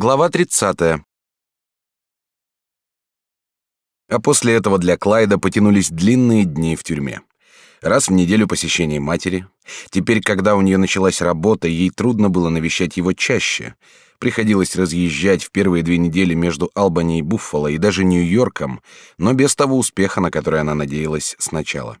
Глава 30. А после этого для Клайда потянулись длинные дни в тюрьме. Раз в неделю посещение матери. Теперь, когда у нее началась работа, ей трудно было навещать его чаще. Приходилось разъезжать в первые две недели между Албани и Буффало и даже Нью-Йорком, но без того успеха, на который она надеялась сначала.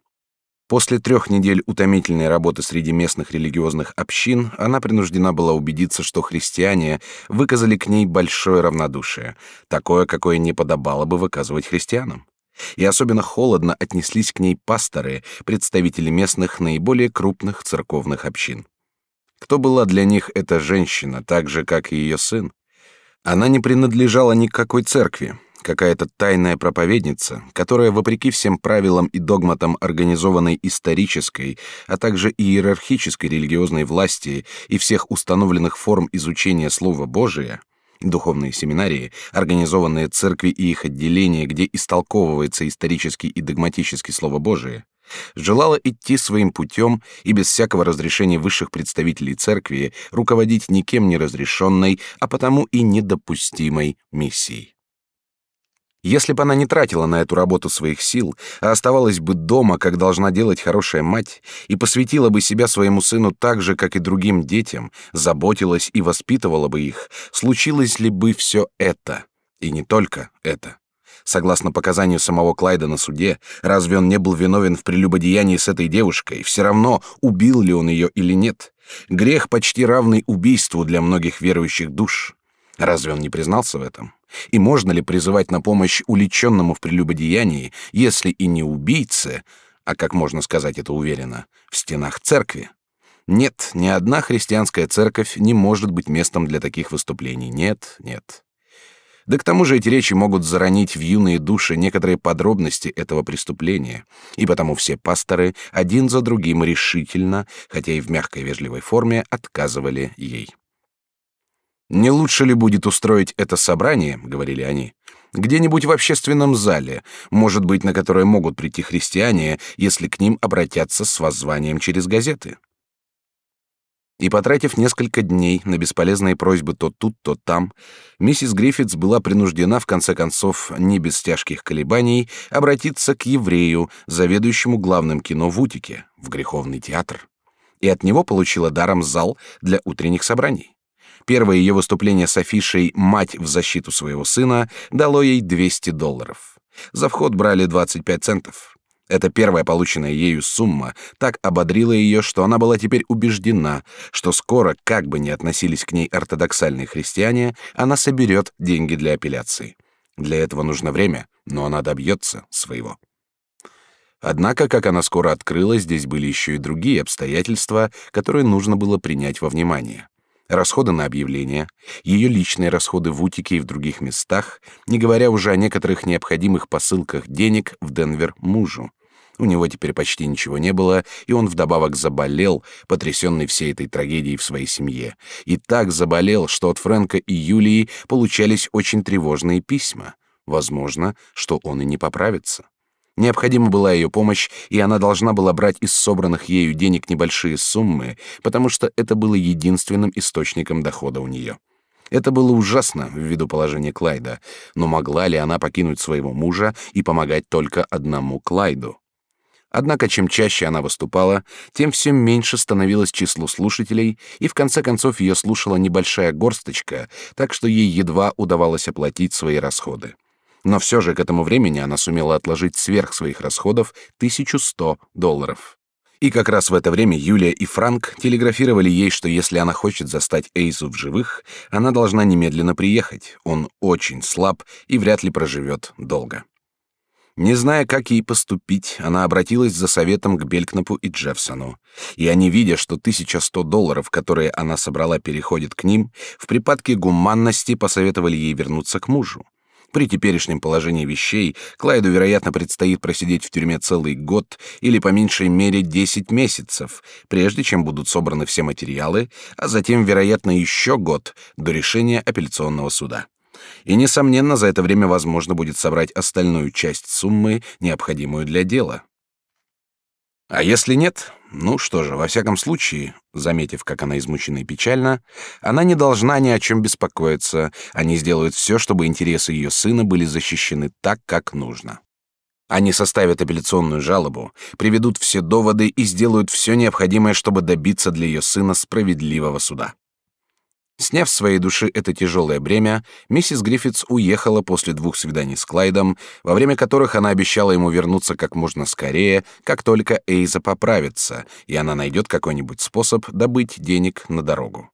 После трех недель утомительной работы среди местных религиозных общин она принуждена была убедиться, что христиане выказали к ней большое равнодушие, такое, какое не подобало бы выказывать христианам. И особенно холодно отнеслись к ней пасторы, представители местных наиболее крупных церковных общин. Кто была для них эта женщина, так же, как и ее сын? Она не принадлежала ни к какой церкви, какая-то тайная проповедница, которая, вопреки всем правилам и догматам организованной исторической, а также иерархической религиозной власти и всех установленных форм изучения Слова Божия, духовные семинарии, организованные церкви и их отделения, где истолковывается исторически и догматически Слово Божие, желала идти своим путем и без всякого разрешения высших представителей церкви руководить никем не разрешенной, а потому и недопустимой миссией. Если бы она не тратила на эту работу своих сил, а оставалась бы дома, как должна делать хорошая мать, и посвятила бы себя своему сыну так же, как и другим детям, заботилась и воспитывала бы их, случилось ли бы все это? И не только это. Согласно показанию самого Клайда на суде, разве он не был виновен в прелюбодеянии с этой девушкой? Все равно, убил ли он ее или нет. Грех почти равный убийству для многих верующих душ. Разве он не признался в этом? И можно ли призывать на помощь уличенному в прелюбодеянии, если и не убийце, а как можно сказать это уверенно, в стенах церкви? Нет, ни одна христианская церковь не может быть местом для таких выступлений. Нет, нет. Да к тому же эти речи могут заронить в юные души некоторые подробности этого преступления, и потому все пасторы один за другим решительно, хотя и в мягкой вежливой форме, отказывали ей. Не лучше ли будет устроить это собрание, говорили они, где-нибудь в общественном зале, может быть, на которое могут прийти христиане, если к ним обратятся с воззванием через газеты? И потратив несколько дней на бесполезные просьбы то тут, то там, миссис Гриффитс была принуждена в конце концов, не без тяжких колебаний, обратиться к еврею, заведующему главным кино в Утике, в греховный театр, и от него получила даром зал для утренних собраний. Первое ее выступление с афишей «Мать в защиту своего сына» дало ей 200 долларов. За вход брали 25 центов. Эта первая полученная ею сумма так ободрила ее, что она была теперь убеждена, что скоро, как бы ни относились к ней ортодоксальные христиане, она соберет деньги для апелляции. Для этого нужно время, но она добьется своего. Однако, как она скоро открыла, здесь были еще и другие обстоятельства, которые нужно было принять во внимание расходы на объявления, ее личные расходы в Утике и в других местах, не говоря уже о некоторых необходимых посылках денег в Денвер мужу. У него теперь почти ничего не было, и он вдобавок заболел, потрясенный всей этой трагедией в своей семье. И так заболел, что от Фрэнка и Юлии получались очень тревожные письма. Возможно, что он и не поправится. Необходима была ее помощь, и она должна была брать из собранных ею денег небольшие суммы, потому что это было единственным источником дохода у нее. Это было ужасно ввиду положения Клайда, но могла ли она покинуть своего мужа и помогать только одному Клайду? Однако чем чаще она выступала, тем все меньше становилось число слушателей, и в конце концов ее слушала небольшая горсточка, так что ей едва удавалось оплатить свои расходы. Но все же к этому времени она сумела отложить сверх своих расходов 1100 долларов. И как раз в это время Юлия и Франк телеграфировали ей, что если она хочет застать Эйзу в живых, она должна немедленно приехать. Он очень слаб и вряд ли проживет долго. Не зная, как ей поступить, она обратилась за советом к Белькнапу и Джеффсону. И они, видя, что 1100 долларов, которые она собрала, переходят к ним, в припадке гуманности посоветовали ей вернуться к мужу. При теперешнем положении вещей Клайду, вероятно, предстоит просидеть в тюрьме целый год или по меньшей мере 10 месяцев, прежде чем будут собраны все материалы, а затем, вероятно, еще год до решения апелляционного суда. И несомненно, за это время возможно будет собрать остальную часть суммы, необходимую для дела. А если нет, ну что же, во всяком случае, заметив, как она измучена и печальна, она не должна ни о чем беспокоиться, они сделают все, чтобы интересы ее сына были защищены так, как нужно. Они составят апелляционную жалобу, приведут все доводы и сделают все необходимое, чтобы добиться для ее сына справедливого суда. Сняв с своей души это тяжелое бремя, миссис Гриффитс уехала после двух свиданий с Клайдом, во время которых она обещала ему вернуться как можно скорее, как только Эйза поправится, и она найдет какой-нибудь способ добыть денег на дорогу.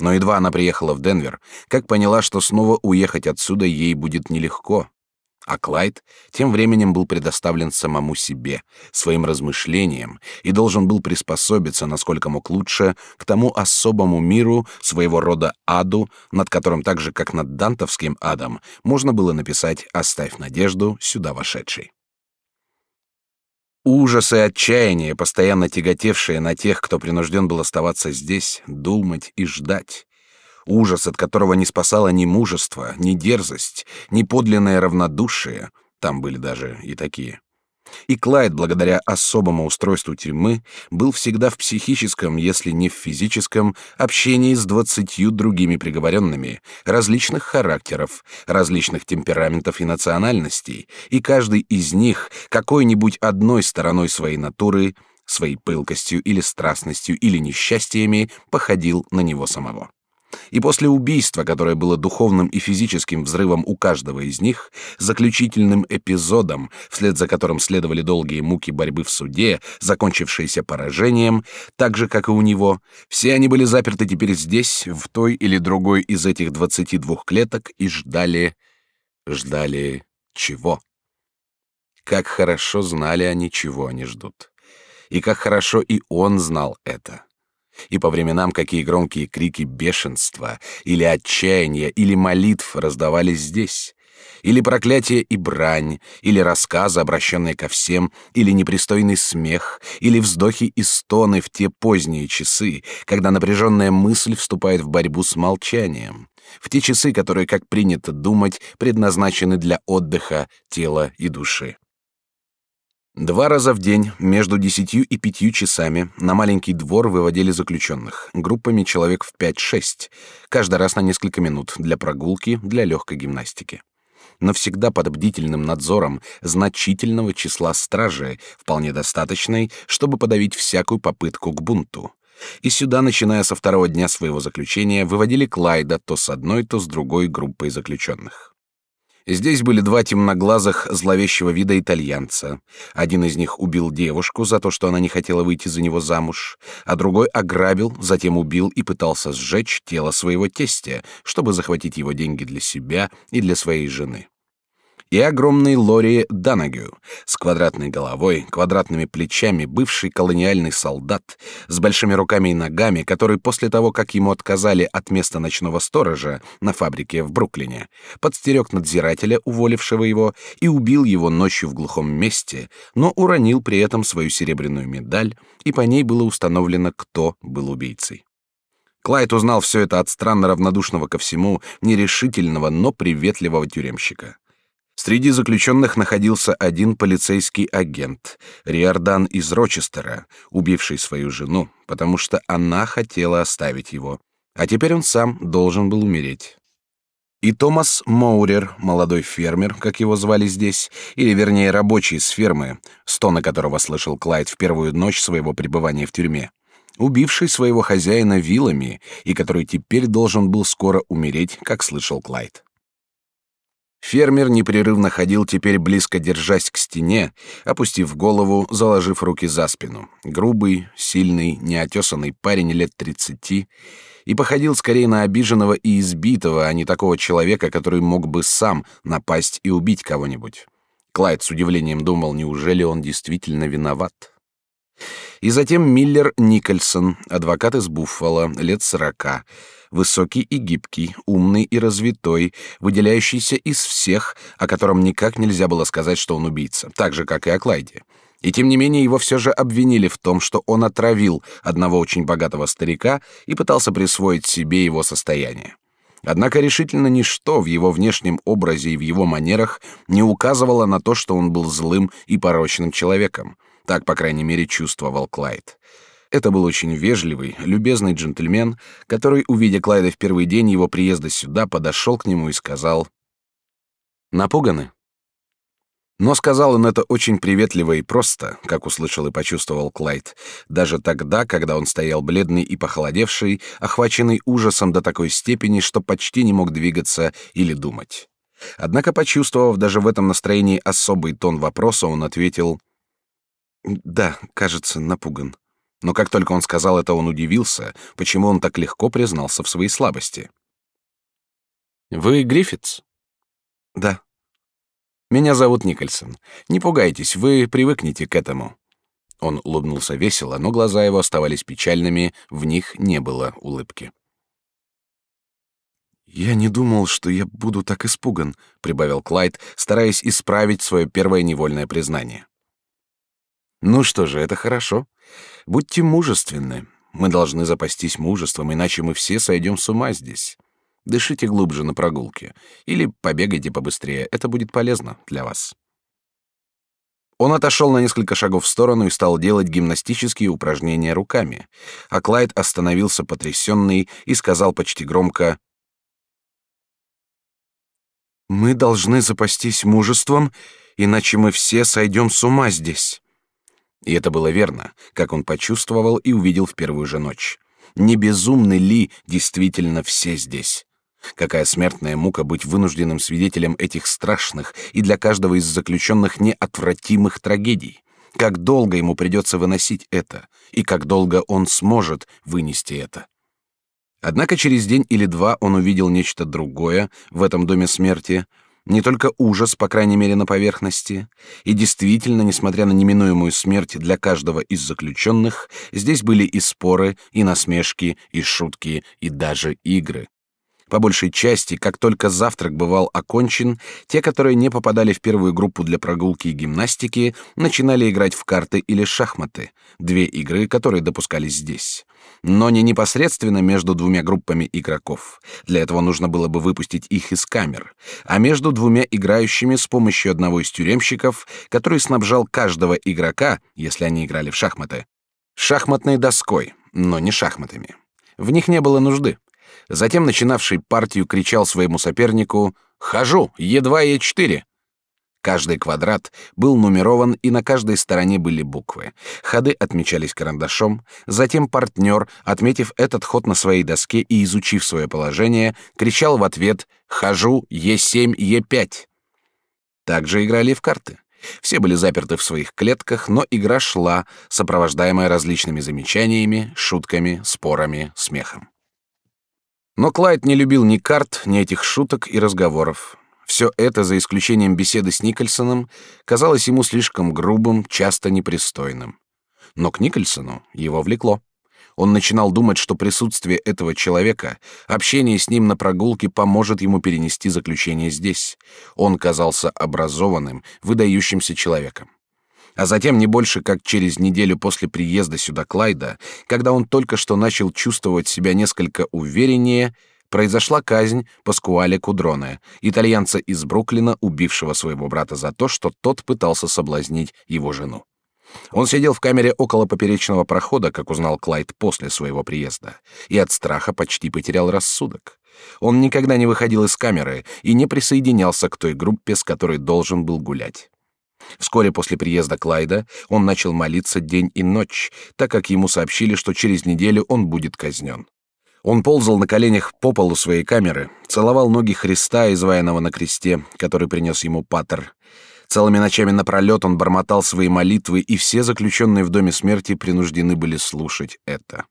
Но едва она приехала в Денвер, как поняла, что снова уехать отсюда ей будет нелегко. А Клайд тем временем был предоставлен самому себе, своим размышлениям, и должен был приспособиться, насколько мог лучше, к тому особому миру, своего рода аду, над которым так же, как над дантовским адом, можно было написать «Оставь надежду, сюда вошедший». Ужас и отчаяние, постоянно тяготевшие на тех, кто принужден был оставаться здесь, думать и ждать, ужас, от которого не спасало ни мужество, ни дерзость, ни подлинное равнодушие, там были даже и такие. И Клайд, благодаря особому устройству тюрьмы, был всегда в психическом, если не в физическом, общении с двадцатью другими приговоренными, различных характеров, различных темпераментов и национальностей, и каждый из них какой-нибудь одной стороной своей натуры, своей пылкостью или страстностью или несчастьями походил на него самого. И после убийства, которое было духовным и физическим взрывом у каждого из них, заключительным эпизодом, вслед за которым следовали долгие муки борьбы в суде, закончившиеся поражением, так же, как и у него, все они были заперты теперь здесь, в той или другой из этих двадцати двух клеток, и ждали... ждали чего? Как хорошо знали они, чего они ждут. И как хорошо и он знал это. И по временам какие громкие крики бешенства, или отчаяния, или молитв раздавались здесь. Или проклятие и брань, или рассказы, обращенные ко всем, или непристойный смех, или вздохи и стоны в те поздние часы, когда напряженная мысль вступает в борьбу с молчанием, в те часы, которые, как принято думать, предназначены для отдыха тела и души. Два раза в день, между десятью и пятью часами, на маленький двор выводили заключенных, группами человек в пять-шесть, каждый раз на несколько минут, для прогулки, для легкой гимнастики. Но всегда под бдительным надзором значительного числа стражей, вполне достаточной, чтобы подавить всякую попытку к бунту. И сюда, начиная со второго дня своего заключения, выводили Клайда то с одной, то с другой группой заключенных. Здесь были два темноглазых, зловещего вида итальянца. Один из них убил девушку за то, что она не хотела выйти за него замуж, а другой ограбил, затем убил и пытался сжечь тело своего тестя, чтобы захватить его деньги для себя и для своей жены и огромный Лори Данагю с квадратной головой, квадратными плечами, бывший колониальный солдат с большими руками и ногами, который после того, как ему отказали от места ночного сторожа на фабрике в Бруклине, подстерег надзирателя, уволившего его, и убил его ночью в глухом месте, но уронил при этом свою серебряную медаль, и по ней было установлено, кто был убийцей. Клайд узнал все это от странно равнодушного ко всему, нерешительного, но приветливого тюремщика. Среди заключенных находился один полицейский агент, Риордан из Рочестера, убивший свою жену, потому что она хотела оставить его, а теперь он сам должен был умереть. И Томас Моурер, молодой фермер, как его звали здесь, или вернее рабочий с фермы, стона которого слышал Клайд в первую ночь своего пребывания в тюрьме, убивший своего хозяина вилами и который теперь должен был скоро умереть, как слышал Клайд. Фермер непрерывно ходил теперь близко держась к стене, опустив голову, заложив руки за спину. Грубый, сильный, неотесанный парень лет тридцати и походил скорее на обиженного и избитого, а не такого человека, который мог бы сам напасть и убить кого-нибудь. Клайд с удивлением думал, неужели он действительно виноват. И затем Миллер Никольсон, адвокат из Буффало, лет сорока, высокий и гибкий, умный и развитой, выделяющийся из всех, о котором никак нельзя было сказать, что он убийца, так же, как и о Клайде. И тем не менее его все же обвинили в том, что он отравил одного очень богатого старика и пытался присвоить себе его состояние. Однако решительно ничто в его внешнем образе и в его манерах не указывало на то, что он был злым и порочным человеком. Так, по крайней мере, чувствовал Клайд. Это был очень вежливый, любезный джентльмен, который, увидя Клайда в первый день его приезда сюда, подошел к нему и сказал: "Напуганы?" Но сказал он это очень приветливо и просто, как услышал и почувствовал Клайд, даже тогда, когда он стоял бледный и похолодевший, охваченный ужасом до такой степени, что почти не мог двигаться или думать. Однако, почувствовав даже в этом настроении особый тон вопроса, он ответил: "Да, кажется, напуган". Но как только он сказал это, он удивился, почему он так легко признался в своей слабости. Вы Гриффитс? Да. Меня зовут Никольсон. Не пугайтесь, вы привыкнете к этому. Он улыбнулся весело, но глаза его оставались печальными, в них не было улыбки. Я не думал, что я буду так испуган, прибавил Клайд, стараясь исправить свое первое невольное признание. Ну что же, это хорошо. Будьте мужественны. Мы должны запастись мужеством, иначе мы все сойдем с ума здесь. Дышите глубже на прогулке. Или побегайте побыстрее. Это будет полезно для вас. Он отошел на несколько шагов в сторону и стал делать гимнастические упражнения руками. А Клайд остановился потрясенный и сказал почти громко «Мы должны запастись мужеством, иначе мы все сойдем с ума здесь». И это было верно, как он почувствовал и увидел в первую же ночь. Не безумны ли действительно все здесь? Какая смертная мука быть вынужденным свидетелем этих страшных и для каждого из заключенных неотвратимых трагедий. Как долго ему придется выносить это, и как долго он сможет вынести это. Однако через день или два он увидел нечто другое в этом доме смерти, не только ужас, по крайней мере, на поверхности, и действительно, несмотря на неминуемую смерть для каждого из заключенных, здесь были и споры, и насмешки, и шутки, и даже игры. По большей части, как только завтрак бывал окончен, те, которые не попадали в первую группу для прогулки и гимнастики, начинали играть в карты или шахматы, две игры, которые допускались здесь. Но не непосредственно между двумя группами игроков. Для этого нужно было бы выпустить их из камер, а между двумя играющими с помощью одного из тюремщиков, который снабжал каждого игрока, если они играли в шахматы, шахматной доской, но не шахматами. В них не было нужды. Затем начинавший партию кричал своему сопернику «Хожу! Е2 и Е4!». Каждый квадрат был нумерован, и на каждой стороне были буквы. Ходы отмечались карандашом. Затем партнер, отметив этот ход на своей доске и изучив свое положение, кричал в ответ «Хожу! Е7, Е5!». Также играли в карты. Все были заперты в своих клетках, но игра шла, сопровождаемая различными замечаниями, шутками, спорами, смехом. Но Клайд не любил ни карт, ни этих шуток и разговоров. Все это, за исключением беседы с Никольсоном, казалось ему слишком грубым, часто непристойным. Но к Никольсону его влекло. Он начинал думать, что присутствие этого человека, общение с ним на прогулке поможет ему перенести заключение здесь. Он казался образованным, выдающимся человеком. А затем не больше как через неделю после приезда сюда Клайда, когда он только что начал чувствовать себя несколько увереннее, произошла казнь Паскуале Кудроне, итальянца из Бруклина, убившего своего брата за то, что тот пытался соблазнить его жену. Он сидел в камере около поперечного прохода, как узнал Клайд после своего приезда, и от страха почти потерял рассудок. Он никогда не выходил из камеры и не присоединялся к той группе, с которой должен был гулять. Вскоре после приезда Клайда он начал молиться день и ночь, так как ему сообщили, что через неделю он будет казнен. Он ползал на коленях по полу своей камеры, целовал ноги Христа, изваянного на кресте, который принес ему Патер. Целыми ночами напролет он бормотал свои молитвы, и все заключенные в доме смерти принуждены были слушать это.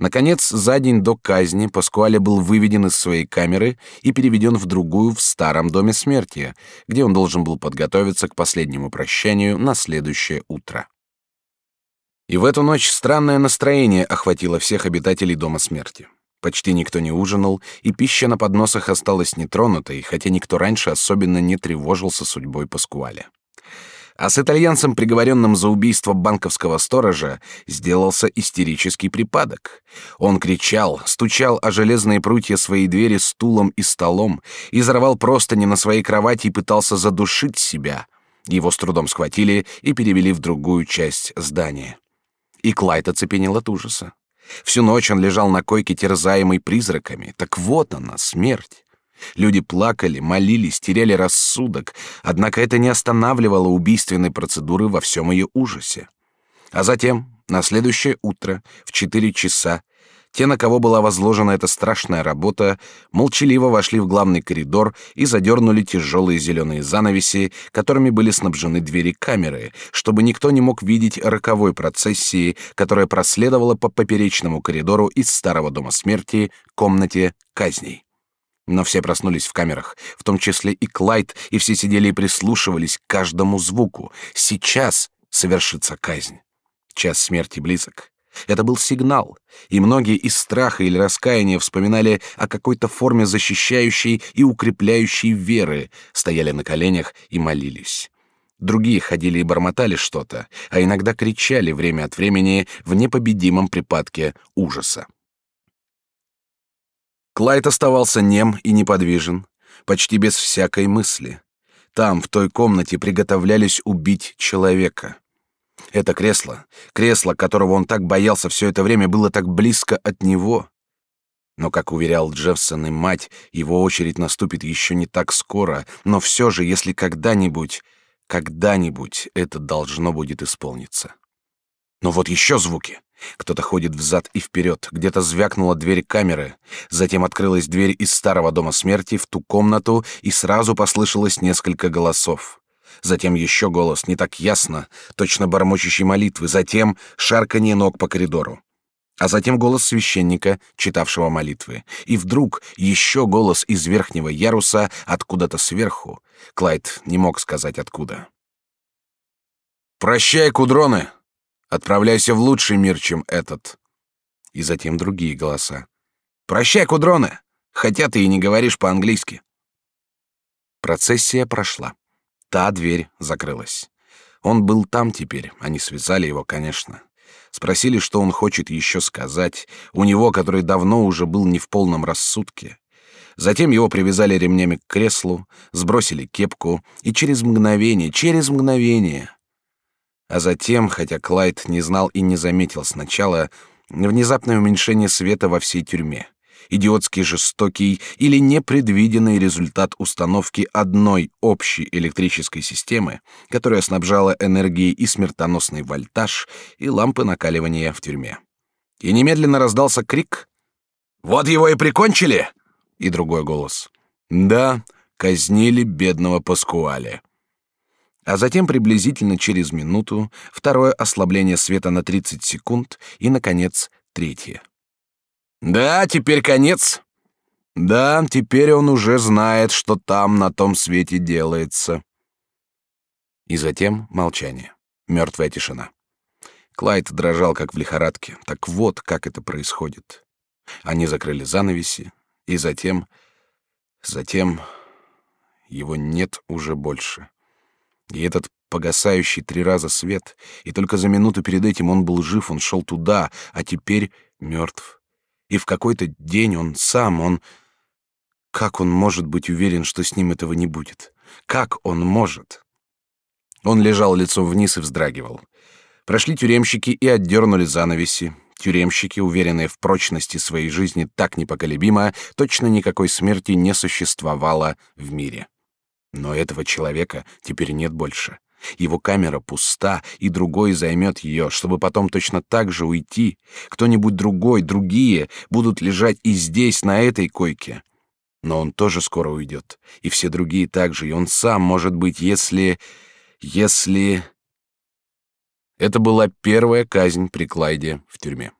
Наконец, за день до казни Паскуале был выведен из своей камеры и переведен в другую в старом доме смерти, где он должен был подготовиться к последнему прощанию на следующее утро. И в эту ночь странное настроение охватило всех обитателей дома смерти. Почти никто не ужинал, и пища на подносах осталась нетронутой, хотя никто раньше особенно не тревожился судьбой Паскуале. А с итальянцем, приговоренным за убийство банковского сторожа, сделался истерический припадок. Он кричал, стучал о железные прутья своей двери стулом и столом, изрывал простыни на своей кровати и пытался задушить себя. Его с трудом схватили и перевели в другую часть здания. И Клайд оцепенел от ужаса. Всю ночь он лежал на койке, терзаемый призраками. Так вот она, смерть. Люди плакали, молились, теряли рассудок, однако это не останавливало убийственной процедуры во всем ее ужасе. А затем, на следующее утро, в четыре часа, те, на кого была возложена эта страшная работа, молчаливо вошли в главный коридор и задернули тяжелые зеленые занавеси, которыми были снабжены двери камеры, чтобы никто не мог видеть роковой процессии, которая проследовала по поперечному коридору из старого дома смерти к комнате казней. Но все проснулись в камерах, в том числе и Клайд, и все сидели и прислушивались к каждому звуку. Сейчас совершится казнь. Час смерти близок. Это был сигнал, и многие из страха или раскаяния вспоминали о какой-то форме защищающей и укрепляющей веры, стояли на коленях и молились. Другие ходили и бормотали что-то, а иногда кричали время от времени в непобедимом припадке ужаса. Клайд оставался нем и неподвижен, почти без всякой мысли. Там, в той комнате, приготовлялись убить человека. Это кресло, кресло, которого он так боялся все это время, было так близко от него. Но, как уверял Джеффсон и мать, его очередь наступит еще не так скоро, но все же, если когда-нибудь, когда-нибудь это должно будет исполниться. Но вот еще звуки. Кто-то ходит взад и вперед, где-то звякнула дверь камеры, затем открылась дверь из старого дома смерти в ту комнату, и сразу послышалось несколько голосов затем еще голос, не так ясно, точно бормочущий молитвы, затем шарканье ног по коридору. А затем голос священника, читавшего молитвы. И вдруг еще голос из верхнего яруса, откуда-то сверху. Клайд не мог сказать откуда. «Прощай, кудроны! Отправляйся в лучший мир, чем этот!» И затем другие голоса. «Прощай, кудроны! Хотя ты и не говоришь по-английски!» Процессия прошла. Та дверь закрылась. Он был там теперь, они связали его, конечно. Спросили, что он хочет еще сказать, у него, который давно уже был не в полном рассудке. Затем его привязали ремнями к креслу, сбросили кепку, и через мгновение, через мгновение... А затем, хотя Клайд не знал и не заметил сначала, внезапное уменьшение света во всей тюрьме идиотский жестокий или непредвиденный результат установки одной общей электрической системы, которая снабжала энергией и смертоносный вольтаж, и лампы накаливания в тюрьме. И немедленно раздался крик «Вот его и прикончили!» и другой голос «Да, казнили бедного Паскуале». А затем приблизительно через минуту второе ослабление света на 30 секунд и, наконец, третье. Да, теперь конец. Да, теперь он уже знает, что там на том свете делается. И затем молчание, мертвая тишина. Клайд дрожал как в лихорадке. Так вот, как это происходит. Они закрыли занавеси, и затем, затем его нет уже больше. И этот погасающий три раза свет, и только за минуту перед этим он был жив, он шел туда, а теперь мертв. И в какой-то день он сам, он... Как он может быть уверен, что с ним этого не будет? Как он может? Он лежал лицом вниз и вздрагивал. Прошли тюремщики и отдернули занавеси. Тюремщики, уверенные в прочности своей жизни так непоколебимо, точно никакой смерти не существовало в мире. Но этого человека теперь нет больше. Его камера пуста, и другой займет ее, чтобы потом точно так же уйти. Кто-нибудь другой, другие будут лежать и здесь, на этой койке. Но он тоже скоро уйдет, и все другие также, и он сам, может быть, если... если... Это была первая казнь при Клайде в тюрьме.